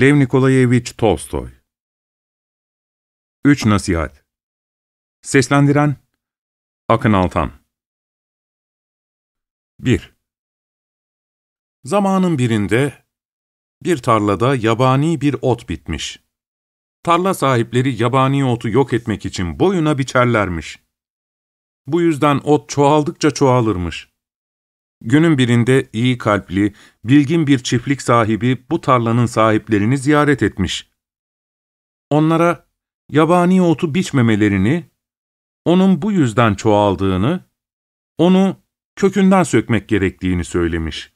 Lev Nikolayevich Tolstoy 3 Nasihat Seslendiren Akın Altan 1 Zamanın birinde bir tarlada yabani bir ot bitmiş. Tarla sahipleri yabani otu yok etmek için boyuna biçerlermiş. Bu yüzden ot çoğaldıkça çoğalırmış. Günün birinde iyi kalpli, bilgin bir çiftlik sahibi bu tarlanın sahiplerini ziyaret etmiş. Onlara yabani otu biçmemelerini, onun bu yüzden çoğaldığını, onu kökünden sökmek gerektiğini söylemiş.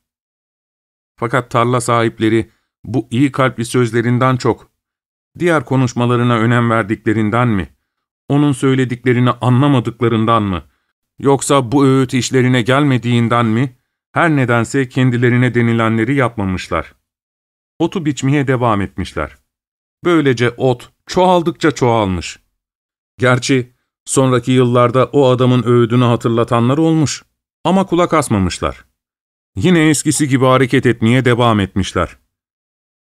Fakat tarla sahipleri bu iyi kalpli sözlerinden çok, diğer konuşmalarına önem verdiklerinden mi, onun söylediklerini anlamadıklarından mı, Yoksa bu öğüt işlerine gelmediğinden mi, her nedense kendilerine denilenleri yapmamışlar. Otu biçmeye devam etmişler. Böylece ot çoğaldıkça çoğalmış. Gerçi sonraki yıllarda o adamın öğüdünü hatırlatanlar olmuş ama kulak asmamışlar. Yine eskisi gibi hareket etmeye devam etmişler.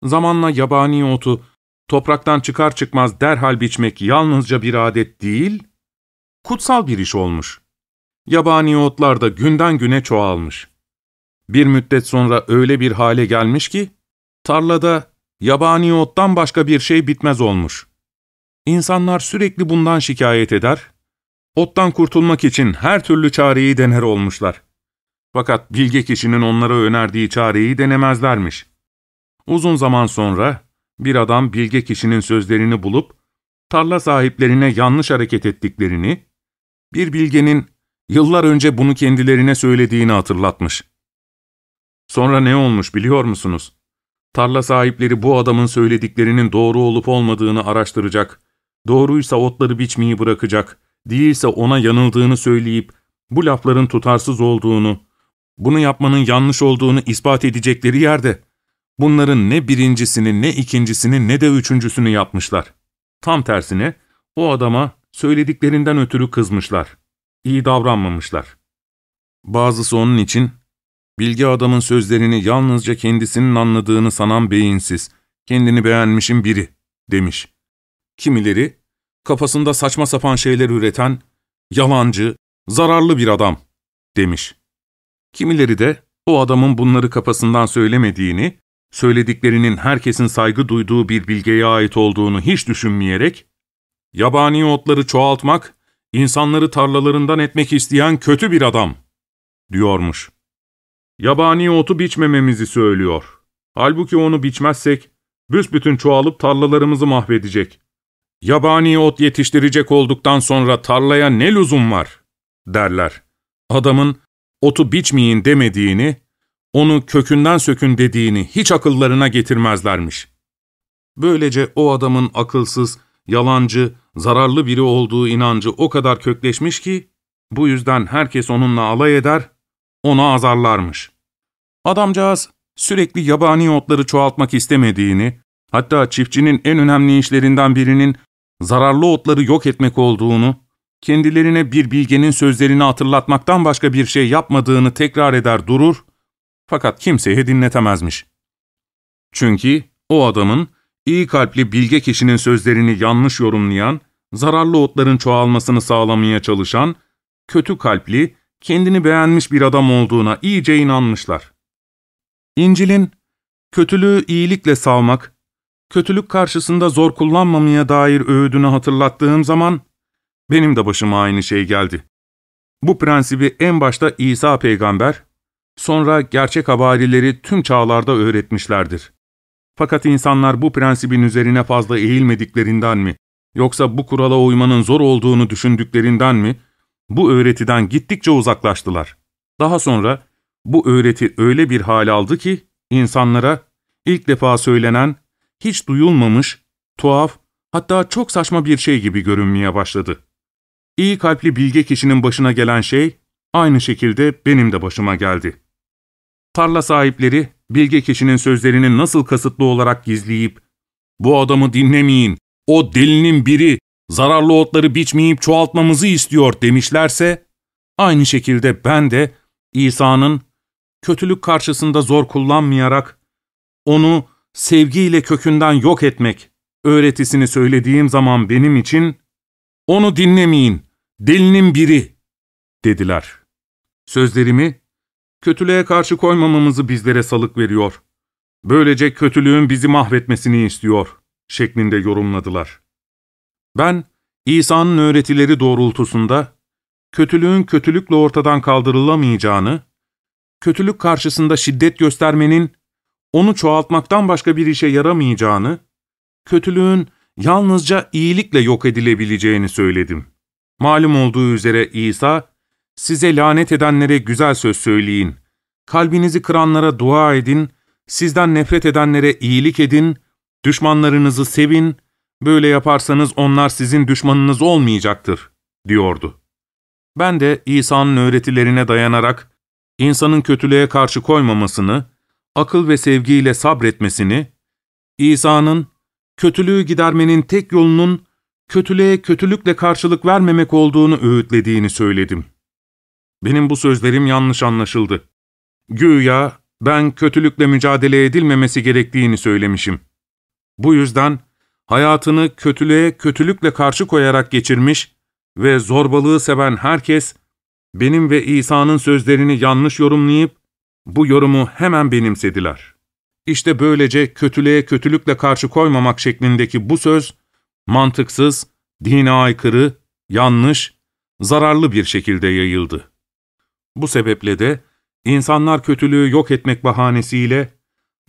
Zamanla yabani otu topraktan çıkar çıkmaz derhal biçmek yalnızca bir adet değil, kutsal bir iş olmuş. Yabani otlar da günden güne çoğalmış. Bir müddet sonra öyle bir hale gelmiş ki, tarlada yabani ottan başka bir şey bitmez olmuş. İnsanlar sürekli bundan şikayet eder, ottan kurtulmak için her türlü çareyi dener olmuşlar. Fakat bilge kişinin onlara önerdiği çareyi denemezlermiş. Uzun zaman sonra bir adam bilge kişinin sözlerini bulup, tarla sahiplerine yanlış hareket ettiklerini, bir bilgenin Yıllar önce bunu kendilerine söylediğini hatırlatmış. Sonra ne olmuş biliyor musunuz? Tarla sahipleri bu adamın söylediklerinin doğru olup olmadığını araştıracak, doğruysa otları biçmeyi bırakacak, değilse ona yanıldığını söyleyip bu lafların tutarsız olduğunu, bunu yapmanın yanlış olduğunu ispat edecekleri yerde, bunların ne birincisini ne ikincisini ne de üçüncüsünü yapmışlar. Tam tersine o adama söylediklerinden ötürü kızmışlar iyi davranmamışlar. Bazısı onun için, bilgi adamın sözlerini yalnızca kendisinin anladığını sanan beyinsiz, kendini beğenmişin biri, demiş. Kimileri, kafasında saçma sapan şeyler üreten, yalancı, zararlı bir adam, demiş. Kimileri de, o adamın bunları kafasından söylemediğini, söylediklerinin herkesin saygı duyduğu bir bilgeye ait olduğunu hiç düşünmeyerek, yabani otları çoğaltmak insanları tarlalarından etmek isteyen kötü bir adam, diyormuş. Yabani otu biçmememizi söylüyor. Halbuki onu biçmezsek, büsbütün çoğalıp tarlalarımızı mahvedecek. Yabani ot yetiştirecek olduktan sonra tarlaya ne lüzum var, derler. Adamın otu biçmeyin demediğini, onu kökünden sökün dediğini hiç akıllarına getirmezlermiş. Böylece o adamın akılsız, yalancı, zararlı biri olduğu inancı o kadar kökleşmiş ki, bu yüzden herkes onunla alay eder, ona azarlarmış. Adamcağız sürekli yabani otları çoğaltmak istemediğini, hatta çiftçinin en önemli işlerinden birinin zararlı otları yok etmek olduğunu, kendilerine bir bilgenin sözlerini hatırlatmaktan başka bir şey yapmadığını tekrar eder durur, fakat kimseye dinletemezmiş. Çünkü o adamın İyi kalpli bilge kişinin sözlerini yanlış yorumlayan, zararlı otların çoğalmasını sağlamaya çalışan, kötü kalpli, kendini beğenmiş bir adam olduğuna iyice inanmışlar. İncil'in, kötülüğü iyilikle savmak, kötülük karşısında zor kullanmamaya dair öğüdünü hatırlattığım zaman, benim de başıma aynı şey geldi. Bu prensibi en başta İsa peygamber, sonra gerçek havarileri tüm çağlarda öğretmişlerdir. Fakat insanlar bu prensibin üzerine fazla eğilmediklerinden mi, yoksa bu kurala uymanın zor olduğunu düşündüklerinden mi, bu öğretiden gittikçe uzaklaştılar. Daha sonra bu öğreti öyle bir hal aldı ki, insanlara ilk defa söylenen, hiç duyulmamış, tuhaf, hatta çok saçma bir şey gibi görünmeye başladı. İyi kalpli bilge kişinin başına gelen şey, aynı şekilde benim de başıma geldi. Tarla sahipleri, bilge kişinin sözlerini nasıl kasıtlı olarak gizleyip, ''Bu adamı dinlemeyin, o delinin biri, zararlı otları biçmeyip çoğaltmamızı istiyor.'' demişlerse, aynı şekilde ben de İsa'nın kötülük karşısında zor kullanmayarak, onu sevgiyle kökünden yok etmek öğretisini söylediğim zaman benim için, ''Onu dinlemeyin, delinin biri.'' dediler. Sözlerimi, kötülüğe karşı koymamamızı bizlere salık veriyor. Böylece kötülüğün bizi mahvetmesini istiyor, şeklinde yorumladılar. Ben, İsa'nın öğretileri doğrultusunda, kötülüğün kötülükle ortadan kaldırılamayacağını, kötülük karşısında şiddet göstermenin, onu çoğaltmaktan başka bir işe yaramayacağını, kötülüğün yalnızca iyilikle yok edilebileceğini söyledim. Malum olduğu üzere İsa, size lanet edenlere güzel söz söyleyin, kalbinizi kıranlara dua edin, sizden nefret edenlere iyilik edin, düşmanlarınızı sevin, böyle yaparsanız onlar sizin düşmanınız olmayacaktır, diyordu. Ben de İsa'nın öğretilerine dayanarak, insanın kötülüğe karşı koymamasını, akıl ve sevgiyle sabretmesini, İsa'nın kötülüğü gidermenin tek yolunun kötülüğe kötülükle karşılık vermemek olduğunu öğütlediğini söyledim. Benim bu sözlerim yanlış anlaşıldı. Güya ben kötülükle mücadele edilmemesi gerektiğini söylemişim. Bu yüzden hayatını kötülüğe kötülükle karşı koyarak geçirmiş ve zorbalığı seven herkes, benim ve İsa'nın sözlerini yanlış yorumlayıp, bu yorumu hemen benimsediler. İşte böylece kötülüğe kötülükle karşı koymamak şeklindeki bu söz, mantıksız, dine aykırı, yanlış, zararlı bir şekilde yayıldı. Bu sebeple de insanlar kötülüğü yok etmek bahanesiyle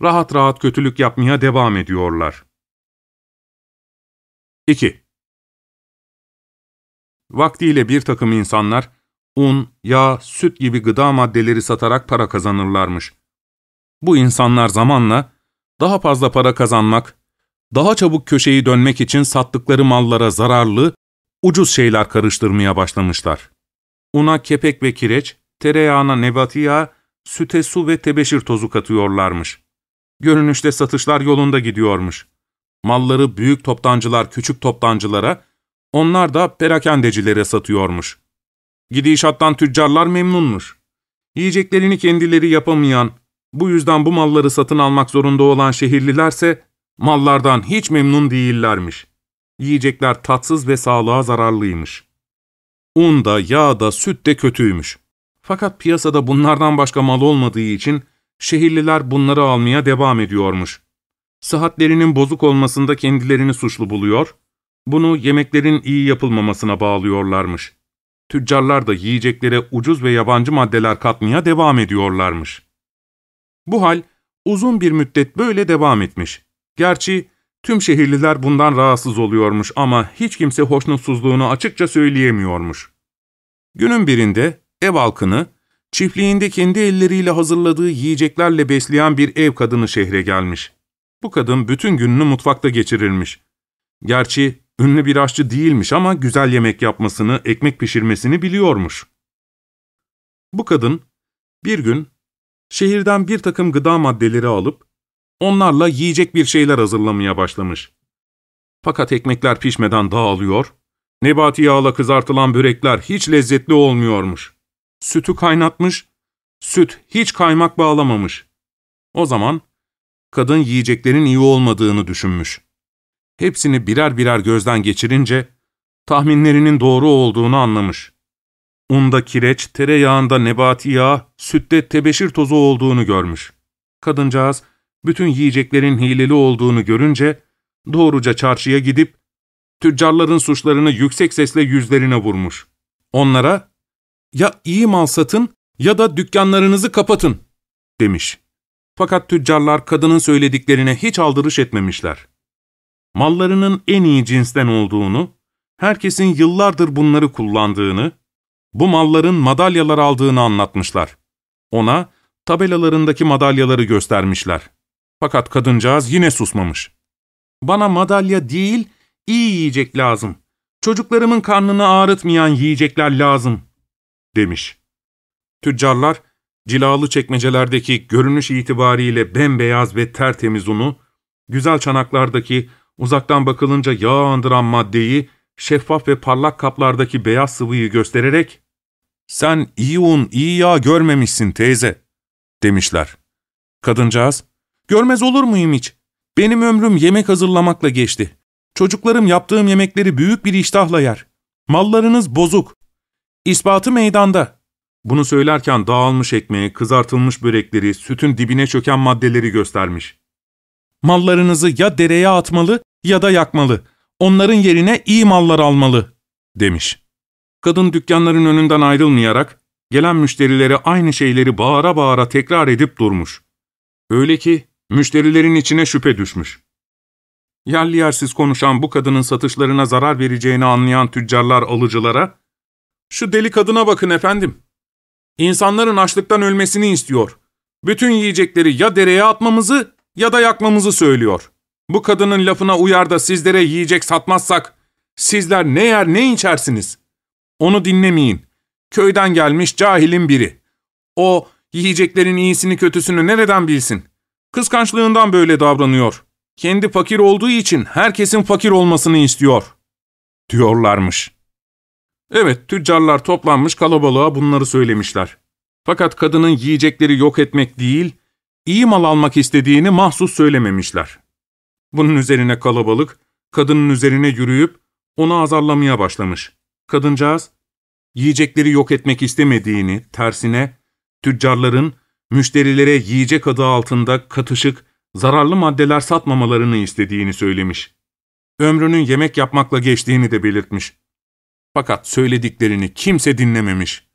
rahat rahat kötülük yapmaya devam ediyorlar. 2. Vaktiyle bir takım insanlar, un, yağ, süt gibi gıda maddeleri satarak para kazanırlarmış. Bu insanlar zamanla daha fazla para kazanmak, daha çabuk köşeyi dönmek için sattıkları mallara zararlı, ucuz şeyler karıştırmaya başlamışlar. Una kepek ve kireç, tereyağına nebati yağ, süte su ve tebeşir tozu katıyorlarmış. Görünüşte satışlar yolunda gidiyormuş. Malları büyük toptancılar küçük toptancılara, onlar da perakendecilere satıyormuş. Gidişattan tüccarlar memnunmuş. Yiyeceklerini kendileri yapamayan, bu yüzden bu malları satın almak zorunda olan şehirlilerse, mallardan hiç memnun değillermiş. Yiyecekler tatsız ve sağlığa zararlıymış. Un da, yağ da, süt de kötüymüş. Fakat piyasada bunlardan başka mal olmadığı için şehirliler bunları almaya devam ediyormuş. Sıhhatlerinin bozuk olmasında kendilerini suçlu buluyor, bunu yemeklerin iyi yapılmamasına bağlıyorlarmış. Tüccarlar da yiyeceklere ucuz ve yabancı maddeler katmaya devam ediyorlarmış. Bu hal uzun bir müddet böyle devam etmiş. Gerçi tüm şehirliler bundan rahatsız oluyormuş ama hiç kimse hoşnutsuzluğunu açıkça söyleyemiyormuş. Günün birinde ev halkını, çiftliğinde kendi elleriyle hazırladığı yiyeceklerle besleyen bir ev kadını şehre gelmiş. Bu kadın bütün gününü mutfakta geçirirmiş. Gerçi ünlü bir aşçı değilmiş ama güzel yemek yapmasını, ekmek pişirmesini biliyormuş. Bu kadın bir gün şehirden bir takım gıda maddeleri alıp onlarla yiyecek bir şeyler hazırlamaya başlamış. Fakat ekmekler pişmeden dağılıyor, nebati yağla kızartılan börekler hiç lezzetli olmuyormuş. Sütü kaynatmış, süt hiç kaymak bağlamamış. O zaman kadın yiyeceklerin iyi olmadığını düşünmüş. Hepsini birer birer gözden geçirince tahminlerinin doğru olduğunu anlamış. Unda kireç, tereyağında nebati yağ, sütte tebeşir tozu olduğunu görmüş. Kadıncağız bütün yiyeceklerin hileli olduğunu görünce doğruca çarşıya gidip tüccarların suçlarını yüksek sesle yüzlerine vurmuş. Onlara ya iyi mal satın ya da dükkanlarınızı kapatın demiş. Fakat tüccarlar kadının söylediklerine hiç aldırış etmemişler. Mallarının en iyi cinsten olduğunu, herkesin yıllardır bunları kullandığını, bu malların madalyalar aldığını anlatmışlar. Ona tabelalarındaki madalyaları göstermişler. Fakat kadıncağız yine susmamış. Bana madalya değil, iyi yiyecek lazım. Çocuklarımın karnını ağrıtmayan yiyecekler lazım, demiş. Tüccarlar, cilalı çekmecelerdeki görünüş itibariyle bembeyaz ve tertemiz unu, güzel çanaklardaki uzaktan bakılınca yağ andıran maddeyi, şeffaf ve parlak kaplardaki beyaz sıvıyı göstererek, ''Sen iyi un, iyi yağ görmemişsin teyze.'' demişler. Kadıncağız, ''Görmez olur muyum hiç? Benim ömrüm yemek hazırlamakla geçti. Çocuklarım yaptığım yemekleri büyük bir iştahla yer. Mallarınız bozuk. İspatı meydanda. Bunu söylerken dağılmış ekmeği, kızartılmış börekleri, sütün dibine çöken maddeleri göstermiş. Mallarınızı ya dereye atmalı ya da yakmalı. Onların yerine iyi mallar almalı, demiş. Kadın dükkanların önünden ayrılmayarak, gelen müşterilere aynı şeyleri bağıra bağıra tekrar edip durmuş. Öyle ki müşterilerin içine şüphe düşmüş. Yerli yersiz konuşan bu kadının satışlarına zarar vereceğini anlayan tüccarlar alıcılara, ''Şu deli kadına bakın efendim. İnsanların açlıktan ölmesini istiyor. Bütün yiyecekleri ya dereye atmamızı ya da yakmamızı söylüyor. Bu kadının lafına uyar da sizlere yiyecek satmazsak, sizler ne yer ne içersiniz? Onu dinlemeyin. Köyden gelmiş cahilin biri. O, yiyeceklerin iyisini kötüsünü nereden bilsin? Kıskançlığından böyle davranıyor. Kendi fakir olduğu için herkesin fakir olmasını istiyor. Diyorlarmış. Evet, tüccarlar toplanmış kalabalığa bunları söylemişler. Fakat kadının yiyecekleri yok etmek değil, iyi mal almak istediğini mahsus söylememişler. Bunun üzerine kalabalık, kadının üzerine yürüyüp onu azarlamaya başlamış. Kadıncağız, yiyecekleri yok etmek istemediğini, tersine tüccarların müşterilere yiyecek adı altında katışık, zararlı maddeler satmamalarını istediğini söylemiş. Ömrünün yemek yapmakla geçtiğini de belirtmiş. Fakat söylediklerini kimse dinlememiş.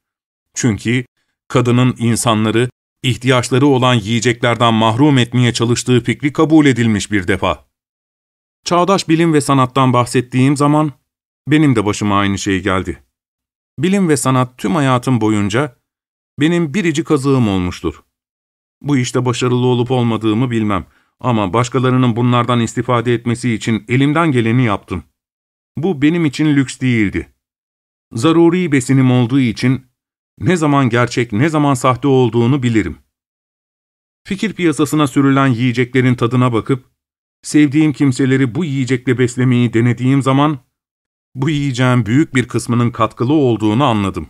Çünkü kadının insanları, ihtiyaçları olan yiyeceklerden mahrum etmeye çalıştığı fikri kabul edilmiş bir defa. Çağdaş bilim ve sanattan bahsettiğim zaman, benim de başıma aynı şey geldi. Bilim ve sanat tüm hayatım boyunca benim biricik kazığım olmuştur. Bu işte başarılı olup olmadığımı bilmem ama başkalarının bunlardan istifade etmesi için elimden geleni yaptım. Bu benim için lüks değildi. Zaruri besinim olduğu için ne zaman gerçek ne zaman sahte olduğunu bilirim. Fikir piyasasına sürülen yiyeceklerin tadına bakıp, sevdiğim kimseleri bu yiyecekle beslemeyi denediğim zaman, bu yiyeceğin büyük bir kısmının katkılı olduğunu anladım.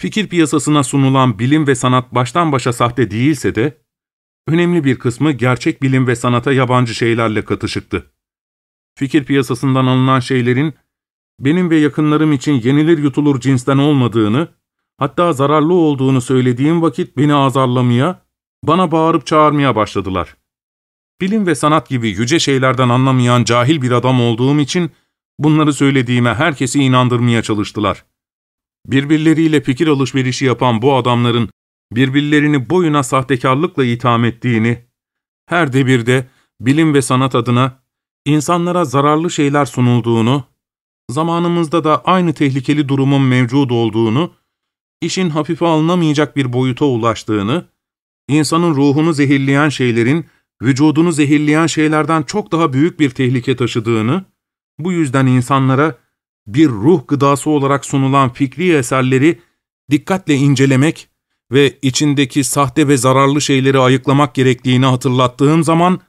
Fikir piyasasına sunulan bilim ve sanat baştan başa sahte değilse de, önemli bir kısmı gerçek bilim ve sanata yabancı şeylerle katışıktı. Fikir piyasasından alınan şeylerin, benim ve yakınlarım için yenilir yutulur cinsten olmadığını, hatta zararlı olduğunu söylediğim vakit beni azarlamaya, bana bağırıp çağırmaya başladılar. Bilim ve sanat gibi yüce şeylerden anlamayan cahil bir adam olduğum için, bunları söylediğime herkesi inandırmaya çalıştılar. Birbirleriyle fikir alışverişi yapan bu adamların birbirlerini boyuna sahtekarlıkla itham ettiğini, her devirde bilim ve sanat adına insanlara zararlı şeyler sunulduğunu, zamanımızda da aynı tehlikeli durumun mevcud olduğunu, işin hafife alınamayacak bir boyuta ulaştığını, insanın ruhunu zehirleyen şeylerin, vücudunu zehirleyen şeylerden çok daha büyük bir tehlike taşıdığını, bu yüzden insanlara bir ruh gıdası olarak sunulan fikri eserleri dikkatle incelemek ve içindeki sahte ve zararlı şeyleri ayıklamak gerektiğini hatırlattığım zaman,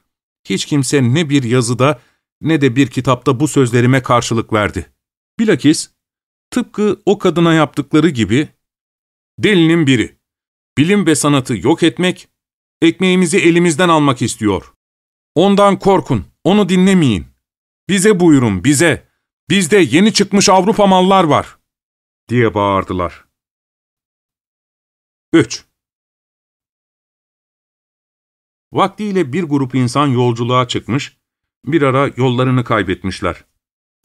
hiç kimse ne bir yazıda ne de bir kitapta bu sözlerime karşılık verdi. Bilakis, tıpkı o kadına yaptıkları gibi, delinin biri, bilim ve sanatı yok etmek, ekmeğimizi elimizden almak istiyor. Ondan korkun, onu dinlemeyin. Bize buyurun, bize. Bizde yeni çıkmış Avrupa mallar var, diye bağırdılar. 3. Vaktiyle bir grup insan yolculuğa çıkmış, bir ara yollarını kaybetmişler.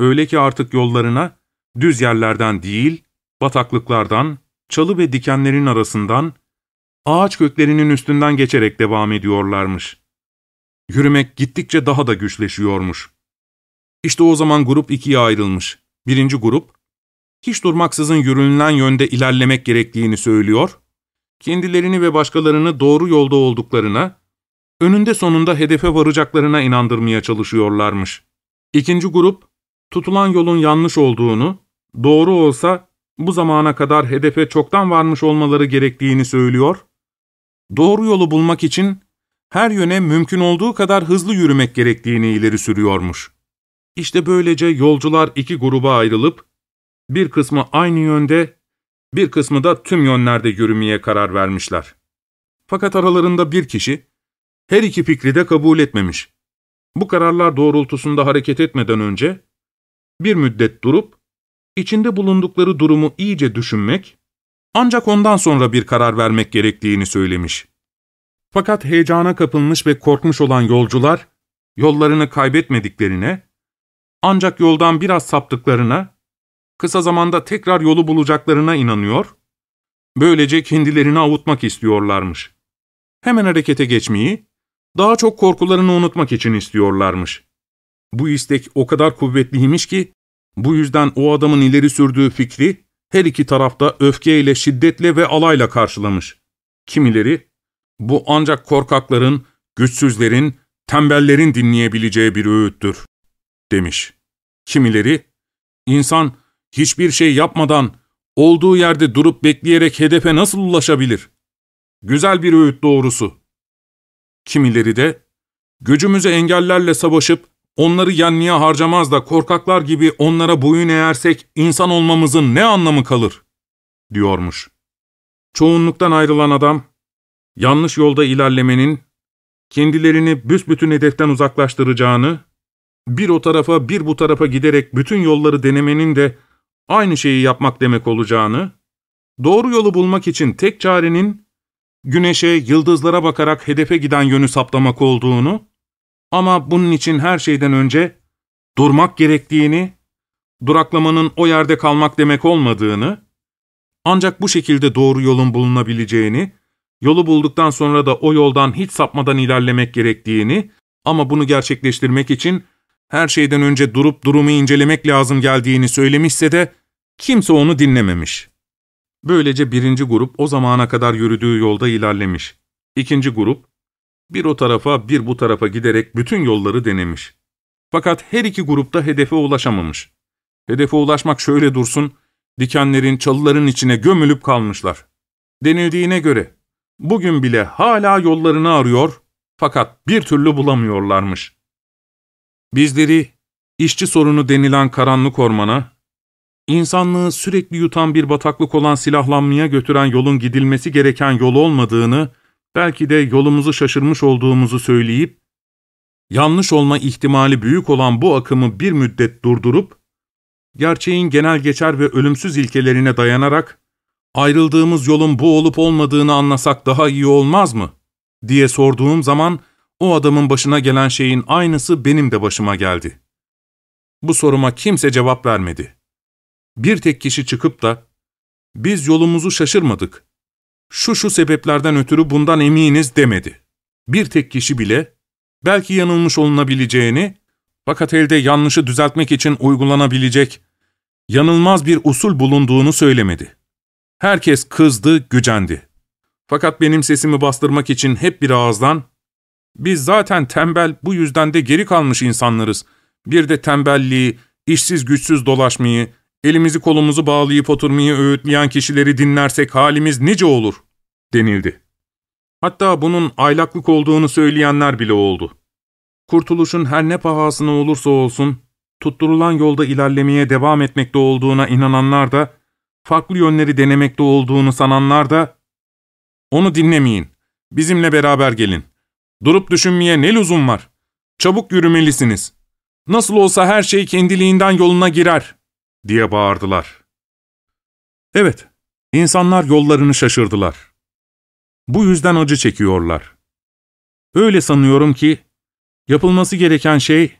Öyle ki artık yollarına düz yerlerden değil, bataklıklardan, çalı ve dikenlerin arasından, ağaç köklerinin üstünden geçerek devam ediyorlarmış. Yürümek gittikçe daha da güçleşiyormuş. İşte o zaman grup ikiye ayrılmış. Birinci grup, hiç durmaksızın yürünülen yönde ilerlemek gerektiğini söylüyor, kendilerini ve başkalarını doğru yolda olduklarına, önünde sonunda hedefe varacaklarına inandırmaya çalışıyorlarmış. İkinci grup, tutulan yolun yanlış olduğunu, doğru olsa bu zamana kadar hedefe çoktan varmış olmaları gerektiğini söylüyor, doğru yolu bulmak için her yöne mümkün olduğu kadar hızlı yürümek gerektiğini ileri sürüyormuş. İşte böylece yolcular iki gruba ayrılıp, bir kısmı aynı yönde, bir kısmı da tüm yönlerde yürümeye karar vermişler. Fakat aralarında bir kişi, her iki fikri de kabul etmemiş. Bu kararlar doğrultusunda hareket etmeden önce, bir müddet durup, içinde bulundukları durumu iyice düşünmek, ancak ondan sonra bir karar vermek gerektiğini söylemiş. Fakat heyecana kapılmış ve korkmuş olan yolcular, yollarını kaybetmediklerine, ancak yoldan biraz saptıklarına, kısa zamanda tekrar yolu bulacaklarına inanıyor, böylece kendilerini avutmak istiyorlarmış. Hemen harekete geçmeyi, daha çok korkularını unutmak için istiyorlarmış. Bu istek o kadar kuvvetliymiş ki, bu yüzden o adamın ileri sürdüğü fikri, her iki tarafta öfkeyle, şiddetle ve alayla karşılamış. Kimileri, bu ancak korkakların, güçsüzlerin, tembellerin dinleyebileceği bir öğüttür, demiş. Kimileri, insan hiçbir şey yapmadan, olduğu yerde durup bekleyerek hedefe nasıl ulaşabilir? Güzel bir öğüt doğrusu. Kimileri de, gücümüzü engellerle savaşıp, onları yenmeye harcamaz da korkaklar gibi onlara boyun eğersek insan olmamızın ne anlamı kalır? diyormuş. Çoğunluktan ayrılan adam, yanlış yolda ilerlemenin, kendilerini büsbütün hedeften uzaklaştıracağını, bir o tarafa bir bu tarafa giderek bütün yolları denemenin de aynı şeyi yapmak demek olacağını, doğru yolu bulmak için tek çarenin, güneşe, yıldızlara bakarak hedefe giden yönü saptamak olduğunu, ama bunun için her şeyden önce durmak gerektiğini, duraklamanın o yerde kalmak demek olmadığını, ancak bu şekilde doğru yolun bulunabileceğini, yolu bulduktan sonra da o yoldan hiç sapmadan ilerlemek gerektiğini ama bunu gerçekleştirmek için her şeyden önce durup durumu incelemek lazım geldiğini söylemişse de kimse onu dinlememiş. Böylece birinci grup o zamana kadar yürüdüğü yolda ilerlemiş. İkinci grup, bir o tarafa bir bu tarafa giderek bütün yolları denemiş. Fakat her iki grupta hedefe ulaşamamış. Hedefe ulaşmak şöyle dursun, dikenlerin, çalıların içine gömülüp kalmışlar. Denildiğine göre, bugün bile hala yollarını arıyor, fakat bir türlü bulamıyorlarmış. Bizleri, işçi sorunu denilen karanlık ormana, insanlığı sürekli yutan bir bataklık olan silahlanmaya götüren yolun gidilmesi gereken yol olmadığını, belki de yolumuzu şaşırmış olduğumuzu söyleyip, yanlış olma ihtimali büyük olan bu akımı bir müddet durdurup, gerçeğin genel geçer ve ölümsüz ilkelerine dayanarak, ayrıldığımız yolun bu olup olmadığını anlasak daha iyi olmaz mı? diye sorduğum zaman, o adamın başına gelen şeyin aynısı benim de başıma geldi. Bu soruma kimse cevap vermedi. Bir tek kişi çıkıp da, biz yolumuzu şaşırmadık, şu şu sebeplerden ötürü bundan eminiz demedi. Bir tek kişi bile, belki yanılmış olunabileceğini, fakat elde yanlışı düzeltmek için uygulanabilecek, yanılmaz bir usul bulunduğunu söylemedi. Herkes kızdı, gücendi. Fakat benim sesimi bastırmak için hep bir ağızdan, biz zaten tembel, bu yüzden de geri kalmış insanlarız. Bir de tembelliği, işsiz güçsüz dolaşmayı, elimizi kolumuzu bağlayıp oturmayı öğütleyen kişileri dinlersek halimiz nice olur, denildi. Hatta bunun aylaklık olduğunu söyleyenler bile oldu. Kurtuluşun her ne pahasına olursa olsun, tutturulan yolda ilerlemeye devam etmekte olduğuna inananlar da, farklı yönleri denemekte olduğunu sananlar da, ''Onu dinlemeyin, bizimle beraber gelin, Durup düşünmeye ne lüzum var? Çabuk yürümelisiniz. Nasıl olsa her şey kendiliğinden yoluna girer, diye bağırdılar. Evet, insanlar yollarını şaşırdılar. Bu yüzden acı çekiyorlar. Öyle sanıyorum ki, yapılması gereken şey,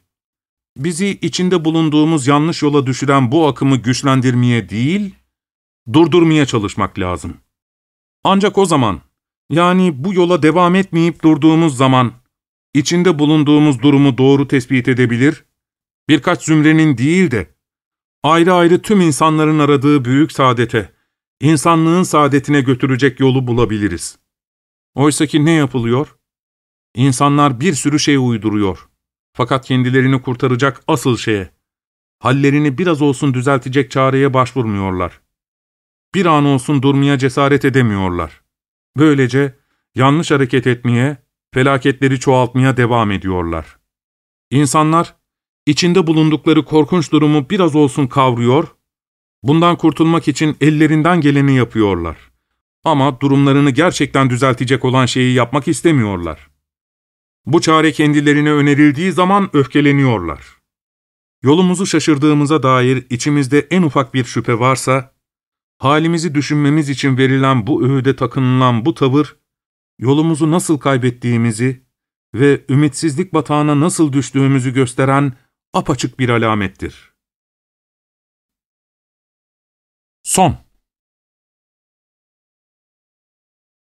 bizi içinde bulunduğumuz yanlış yola düşüren bu akımı güçlendirmeye değil, durdurmaya çalışmak lazım. Ancak o zaman, yani bu yola devam etmeyip durduğumuz zaman, içinde bulunduğumuz durumu doğru tespit edebilir, birkaç zümrenin değil de, ayrı ayrı tüm insanların aradığı büyük saadete, insanlığın saadetine götürecek yolu bulabiliriz. Oysa ki ne yapılıyor? İnsanlar bir sürü şey uyduruyor. Fakat kendilerini kurtaracak asıl şeye, hallerini biraz olsun düzeltecek çareye başvurmuyorlar. Bir an olsun durmaya cesaret edemiyorlar. Böylece yanlış hareket etmeye, felaketleri çoğaltmaya devam ediyorlar. İnsanlar, içinde bulundukları korkunç durumu biraz olsun kavruyor, bundan kurtulmak için ellerinden geleni yapıyorlar. Ama durumlarını gerçekten düzeltecek olan şeyi yapmak istemiyorlar. Bu çare kendilerine önerildiği zaman öfkeleniyorlar. Yolumuzu şaşırdığımıza dair içimizde en ufak bir şüphe varsa, halimizi düşünmemiz için verilen bu öğüde takınılan bu tavır, yolumuzu nasıl kaybettiğimizi ve ümitsizlik batağına nasıl düştüğümüzü gösteren apaçık bir alamettir. Son